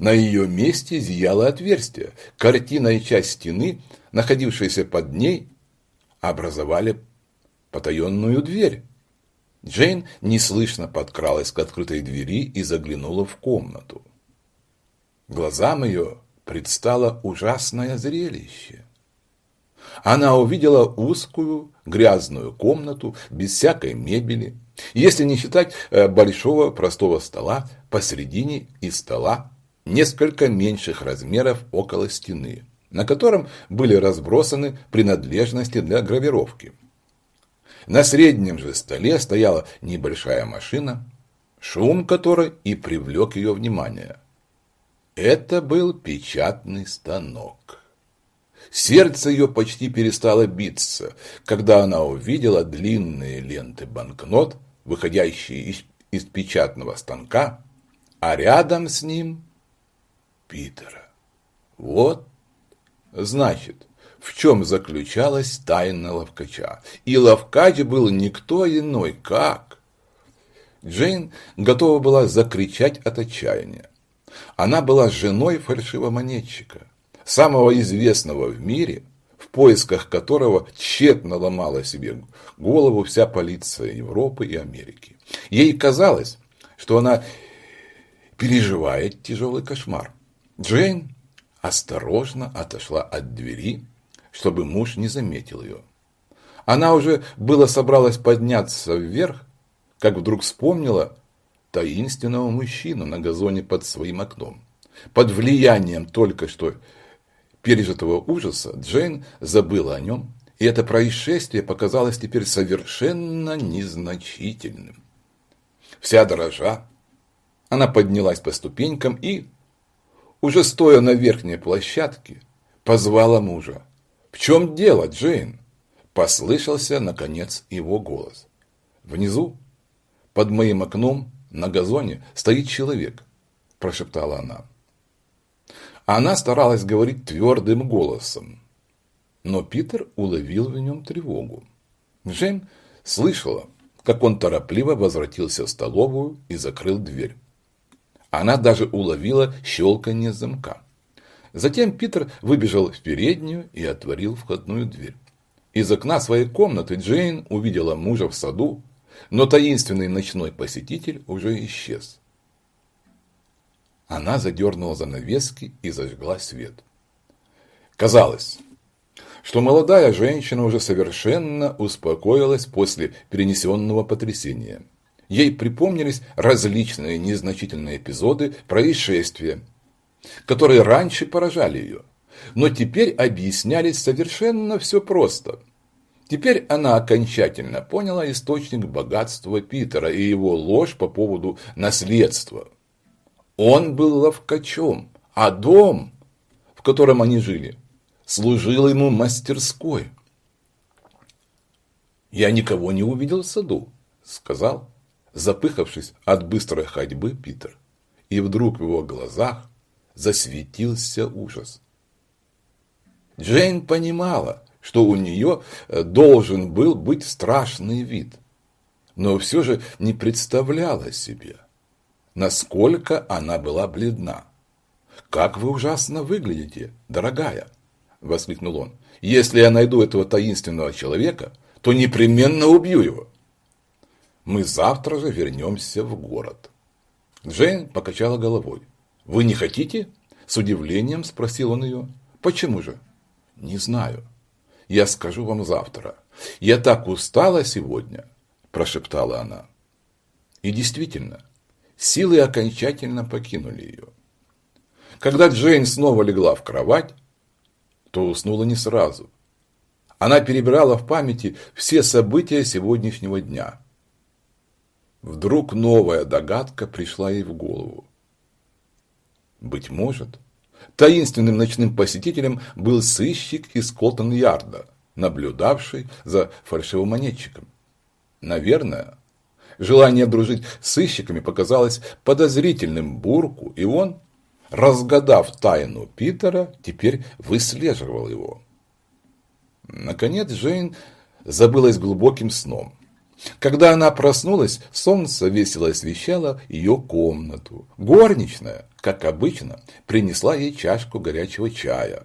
На ее месте зияло отверстие. Картина и часть стены, находившиеся под ней, образовали потаенную дверь. Джейн неслышно подкралась к открытой двери и заглянула в комнату. Глазам ее предстало ужасное зрелище. Она увидела узкую грязную комнату без всякой мебели, если не считать э, большого простого стола посередине и стола несколько меньших размеров около стены, на котором были разбросаны принадлежности для гравировки. На среднем же столе стояла небольшая машина, шум которой и привлек ее внимание. Это был печатный станок. Сердце ее почти перестало биться, когда она увидела длинные ленты банкнот, выходящие из, из печатного станка, а рядом с ним Питера. Вот, значит, в чем заключалась тайна Ловкача. И Ловкач был никто иной, как... Джейн готова была закричать от отчаяния. Она была женой фальшивомонетчика, самого известного в мире, в поисках которого тщетно ломала себе голову вся полиция Европы и Америки. Ей казалось, что она переживает тяжелый кошмар. Джейн осторожно отошла от двери, чтобы муж не заметил ее. Она уже было собралась подняться вверх, как вдруг вспомнила таинственного мужчину на газоне под своим окном. Под влиянием только что пережитого ужаса Джейн забыла о нем, и это происшествие показалось теперь совершенно незначительным. Вся дрожа, она поднялась по ступенькам и, уже стоя на верхней площадке, позвала мужа. «В чем дело, Джейн?» Послышался, наконец, его голос. Внизу, под моим окном, на газоне, стоит человек, прошептала она. Она старалась говорить твердым голосом, но Питер уловил в нем тревогу. Джейн слышала, как он торопливо возвратился в столовую и закрыл дверь. Она даже уловила щелканье замка. Затем Питер выбежал в переднюю и отворил входную дверь. Из окна своей комнаты Джейн увидела мужа в саду, но таинственный ночной посетитель уже исчез. Она задернула занавески и зажгла свет. Казалось, что молодая женщина уже совершенно успокоилась после перенесенного потрясения. Ей припомнились различные незначительные эпизоды происшествия, которые раньше поражали ее, но теперь объяснялись совершенно все просто. Теперь она окончательно поняла источник богатства Питера и его ложь по поводу наследства. Он был ловкачом, а дом, в котором они жили, служил ему мастерской. «Я никого не увидел в саду», – сказал, запыхавшись от быстрой ходьбы Питер. И вдруг в его глазах засветился ужас. Джейн понимала, что у нее э, должен был быть страшный вид, но все же не представляла себе, насколько она была бледна. «Как вы ужасно выглядите, дорогая!» – воскликнул он. «Если я найду этого таинственного человека, то непременно убью его. Мы завтра же вернемся в город». Джейн покачала головой. «Вы не хотите?» – с удивлением спросил он ее. «Почему же?» «Не знаю. Я скажу вам завтра. Я так устала сегодня», – прошептала она. И действительно, силы окончательно покинули ее. Когда Джейн снова легла в кровать, то уснула не сразу. Она перебирала в памяти все события сегодняшнего дня. Вдруг новая догадка пришла ей в голову. Быть может, таинственным ночным посетителем был сыщик из Колтон-Ярда, наблюдавший за фальшивомонетчиком. Наверное, желание дружить с сыщиками показалось подозрительным Бурку, и он, разгадав тайну Питера, теперь выслеживал его. Наконец Джейн забылась глубоким сном. Когда она проснулась, солнце весело освещало ее комнату. Горничная, как обычно, принесла ей чашку горячего чая.